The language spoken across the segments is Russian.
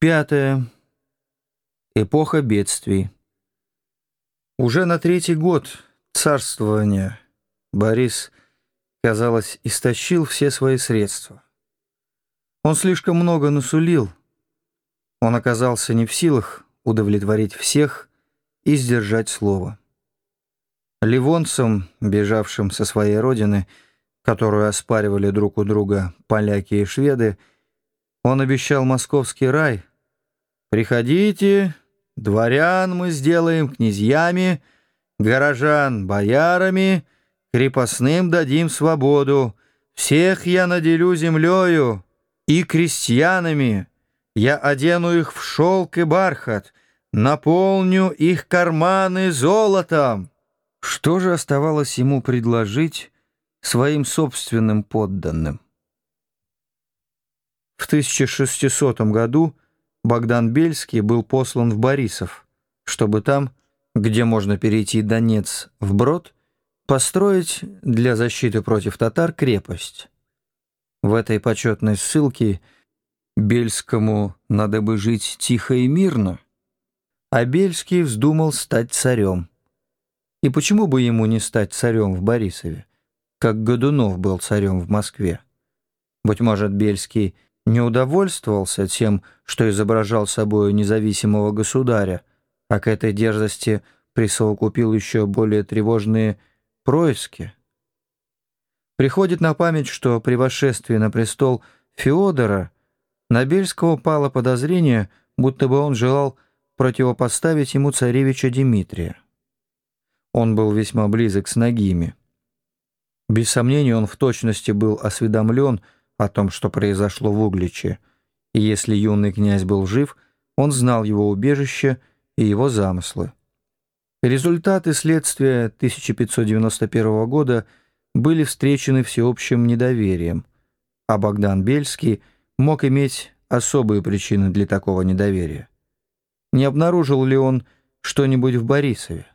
Пятое. Эпоха бедствий. Уже на третий год царствования Борис, казалось, истощил все свои средства. Он слишком много насулил. Он оказался не в силах удовлетворить всех и сдержать слово. Ливонцам, бежавшим со своей родины, которую оспаривали друг у друга поляки и шведы, он обещал московский рай — Приходите, дворян мы сделаем князьями, горожан — боярами, крепостным дадим свободу. Всех я наделю землею и крестьянами. Я одену их в шелк и бархат, наполню их карманы золотом. Что же оставалось ему предложить своим собственным подданным? В 1600 году Богдан Бельский был послан в Борисов, чтобы там, где можно перейти Донец вброд, построить для защиты против татар крепость. В этой почетной ссылке Бельскому надо бы жить тихо и мирно, а Бельский вздумал стать царем. И почему бы ему не стать царем в Борисове, как Годунов был царем в Москве? Быть может, Бельский не удовольствовался тем, что изображал собой независимого государя, а к этой дерзости присовокупил еще более тревожные происки. Приходит на память, что при восшествии на престол Феодора на Бельского пало подозрение, будто бы он желал противопоставить ему царевича Дмитрия. Он был весьма близок с Нагими. Без сомнения, он в точности был осведомлен, о том, что произошло в Угличе, и если юный князь был жив, он знал его убежище и его замыслы. Результаты следствия 1591 года были встречены всеобщим недоверием, а Богдан Бельский мог иметь особые причины для такого недоверия. Не обнаружил ли он что-нибудь в Борисове?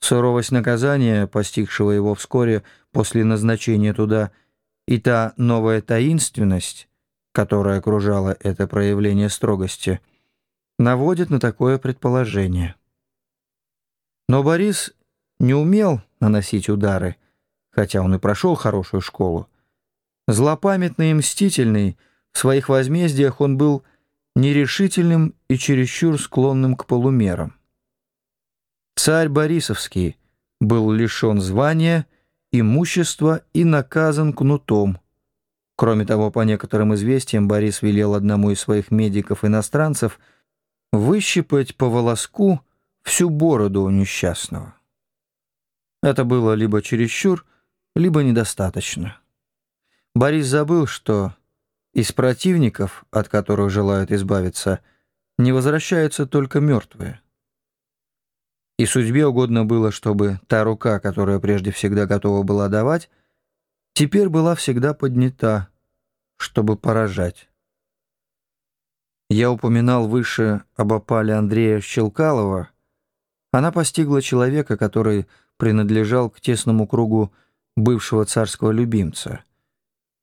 Суровость наказания, постигшего его вскоре после назначения туда, — и та новая таинственность, которая окружала это проявление строгости, наводит на такое предположение. Но Борис не умел наносить удары, хотя он и прошел хорошую школу. Злопамятный и мстительный, в своих возмездиях он был нерешительным и чересчур склонным к полумерам. Царь Борисовский был лишен звания — имущество и наказан кнутом. Кроме того, по некоторым известиям, Борис велел одному из своих медиков-иностранцев выщипать по волоску всю бороду у несчастного. Это было либо чересчур, либо недостаточно. Борис забыл, что из противников, от которых желают избавиться, не возвращаются только мертвые. И судьбе угодно было, чтобы та рука, которая прежде всегда готова была давать, теперь была всегда поднята, чтобы поражать. Я упоминал выше об опале Андрея Щелкалова. Она постигла человека, который принадлежал к тесному кругу бывшего царского любимца,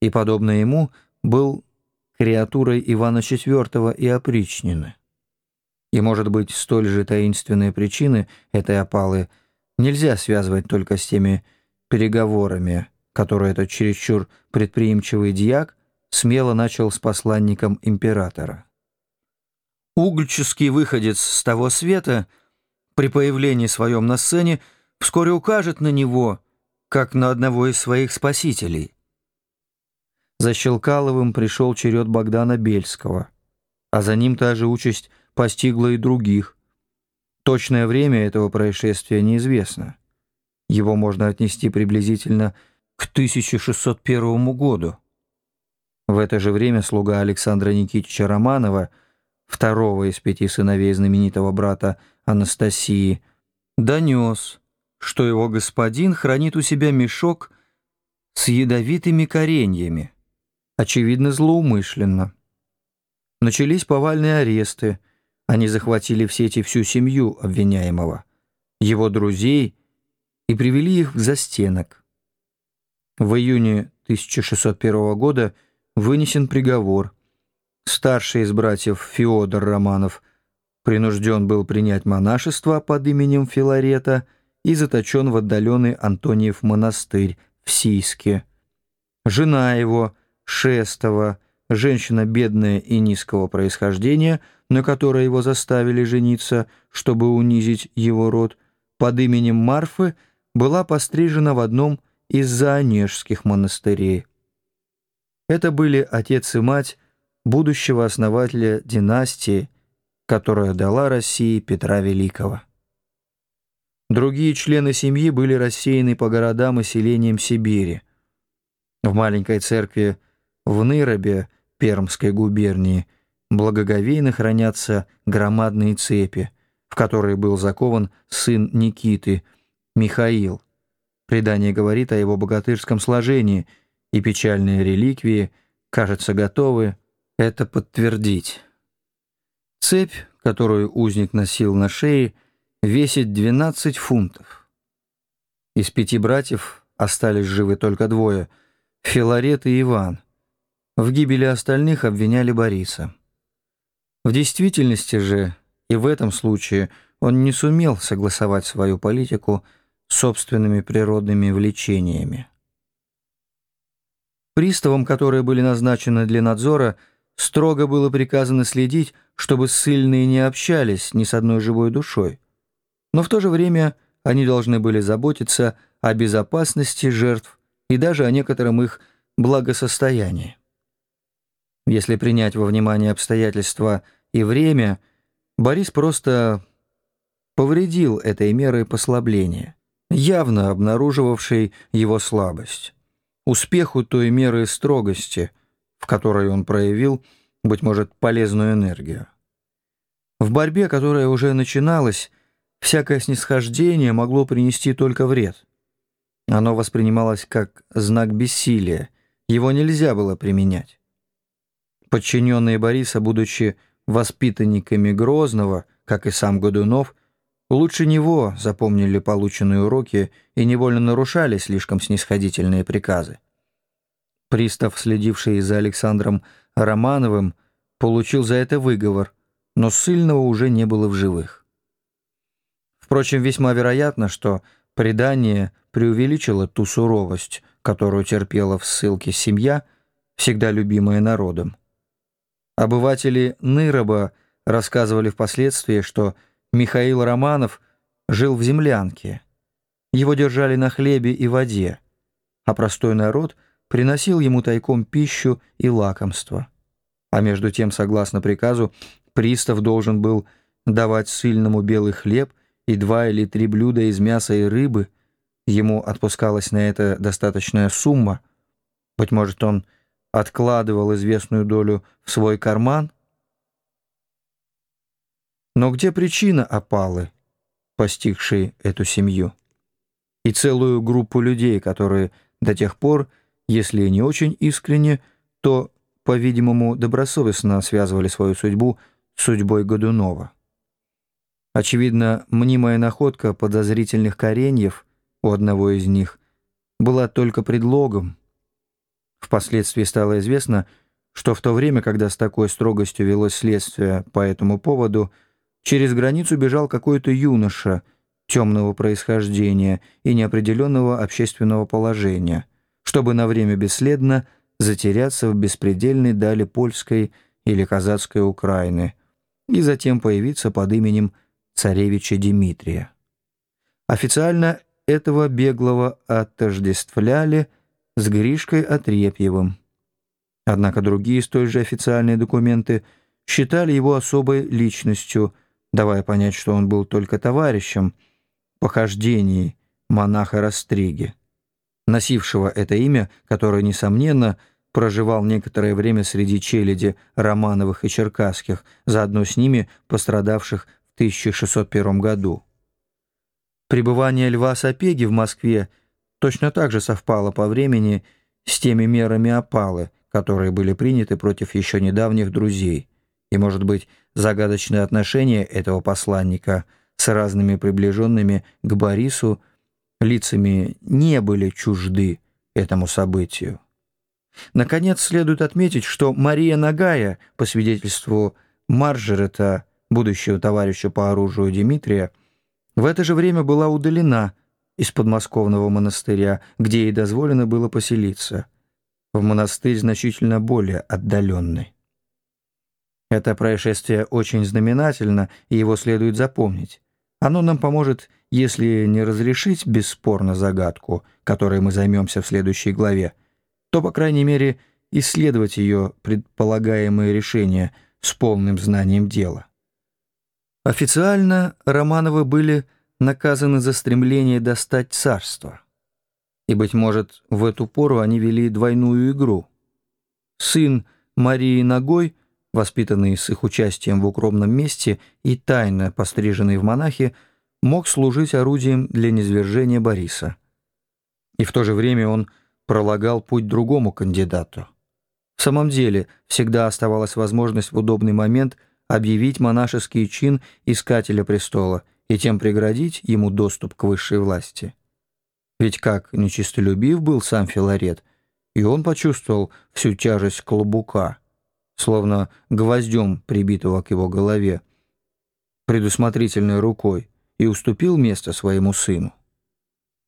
и, подобно ему, был креатурой Ивана IV и опричнины. И, может быть, столь же таинственные причины этой опалы нельзя связывать только с теми переговорами, которые этот чересчур предприимчивый дьяк смело начал с посланником императора. Угольческий выходец с того света при появлении своем на сцене вскоре укажет на него, как на одного из своих спасителей. За Щелкаловым пришел черед Богдана Бельского, а за ним та же участь постигло и других. Точное время этого происшествия неизвестно. Его можно отнести приблизительно к 1601 году. В это же время слуга Александра Никитича Романова, второго из пяти сыновей знаменитого брата Анастасии, донес, что его господин хранит у себя мешок с ядовитыми кореньями, очевидно, злоумышленно. Начались повальные аресты, они захватили в сети всю семью обвиняемого, его друзей и привели их в застенок. В июне 1601 года вынесен приговор. старший из братьев Феодор Романов, принужден был принять монашество под именем Филарета и заточен в отдаленный Антониев монастырь в Сийске. Жена его, Шестова, женщина бедная и низкого происхождения, на которой его заставили жениться, чтобы унизить его род, под именем Марфы, была пострижена в одном из заонежских монастырей. Это были отец и мать будущего основателя династии, которая дала России Петра Великого. Другие члены семьи были рассеяны по городам и селениям Сибири. В маленькой церкви в Ныробе, Пермской губернии, благоговейно хранятся громадные цепи, в которые был закован сын Никиты, Михаил. Предание говорит о его богатырском сложении, и печальные реликвии, кажется, готовы это подтвердить. Цепь, которую узник носил на шее, весит 12 фунтов. Из пяти братьев остались живы только двое — Филарет и Иван. В гибели остальных обвиняли Бориса. В действительности же и в этом случае он не сумел согласовать свою политику с собственными природными влечениями. Приставам, которые были назначены для надзора, строго было приказано следить, чтобы ссыльные не общались ни с одной живой душой. Но в то же время они должны были заботиться о безопасности жертв и даже о некотором их благосостоянии. Если принять во внимание обстоятельства и время, Борис просто повредил этой мерой послабления, явно обнаруживавшей его слабость. Успеху той меры строгости, в которой он проявил, быть может, полезную энергию. В борьбе, которая уже начиналась, всякое снисхождение могло принести только вред. Оно воспринималось как знак бессилия, его нельзя было применять. Подчиненные Бориса, будучи воспитанниками Грозного, как и сам Годунов, лучше него запомнили полученные уроки и невольно нарушали слишком снисходительные приказы. Пристав, следивший за Александром Романовым, получил за это выговор, но ссыльного уже не было в живых. Впрочем, весьма вероятно, что предание преувеличило ту суровость, которую терпела в ссылке семья, всегда любимая народом. Обыватели Ныроба рассказывали впоследствии, что Михаил Романов жил в землянке. Его держали на хлебе и воде, а простой народ приносил ему тайком пищу и лакомство. А между тем, согласно приказу, пристав должен был давать сильному белый хлеб и два или три блюда из мяса и рыбы. Ему отпускалась на это достаточная сумма. Быть может, он откладывал известную долю в свой карман? Но где причина опалы, постигшей эту семью? И целую группу людей, которые до тех пор, если и не очень искренне, то, по-видимому, добросовестно связывали свою судьбу с судьбой Годунова. Очевидно, мнимая находка подозрительных кореньев у одного из них была только предлогом, Впоследствии стало известно, что в то время, когда с такой строгостью велось следствие по этому поводу, через границу бежал какой-то юноша темного происхождения и неопределенного общественного положения, чтобы на время бесследно затеряться в беспредельной дали польской или казацкой Украины и затем появиться под именем царевича Дмитрия. Официально этого беглого отождествляли – с Гришкой Отрепьевым. Однако другие столь же официальные документы считали его особой личностью, давая понять, что он был только товарищем похождений монаха Растриги, носившего это имя, которое, несомненно, проживал некоторое время среди челяди Романовых и Черкасских, заодно с ними пострадавших в 1601 году. Пребывание Льва Сапеги в Москве – точно так же совпало по времени с теми мерами опалы, которые были приняты против еще недавних друзей, и, может быть, загадочное отношение этого посланника с разными приближенными к Борису лицами не были чужды этому событию. Наконец, следует отметить, что Мария Нагая, по свидетельству Марджерета, будущего товарища по оружию Дмитрия, в это же время была удалена из подмосковного монастыря, где ей дозволено было поселиться, в монастырь значительно более отдаленный. Это происшествие очень знаменательно, и его следует запомнить. Оно нам поможет, если не разрешить бесспорно загадку, которой мы займемся в следующей главе, то, по крайней мере, исследовать ее предполагаемые решения с полным знанием дела. Официально Романовы были наказаны за стремление достать царство. И, быть может, в эту пору они вели двойную игру. Сын Марии Ногой, воспитанный с их участием в укромном месте и тайно постриженный в монахи, мог служить орудием для низвержения Бориса. И в то же время он пролагал путь другому кандидату. В самом деле, всегда оставалась возможность в удобный момент объявить монашеский чин искателя престола и тем преградить ему доступ к высшей власти. Ведь как нечистолюбив был сам Филарет, и он почувствовал всю тяжесть клобука, словно гвоздем прибитого к его голове, предусмотрительной рукой, и уступил место своему сыну.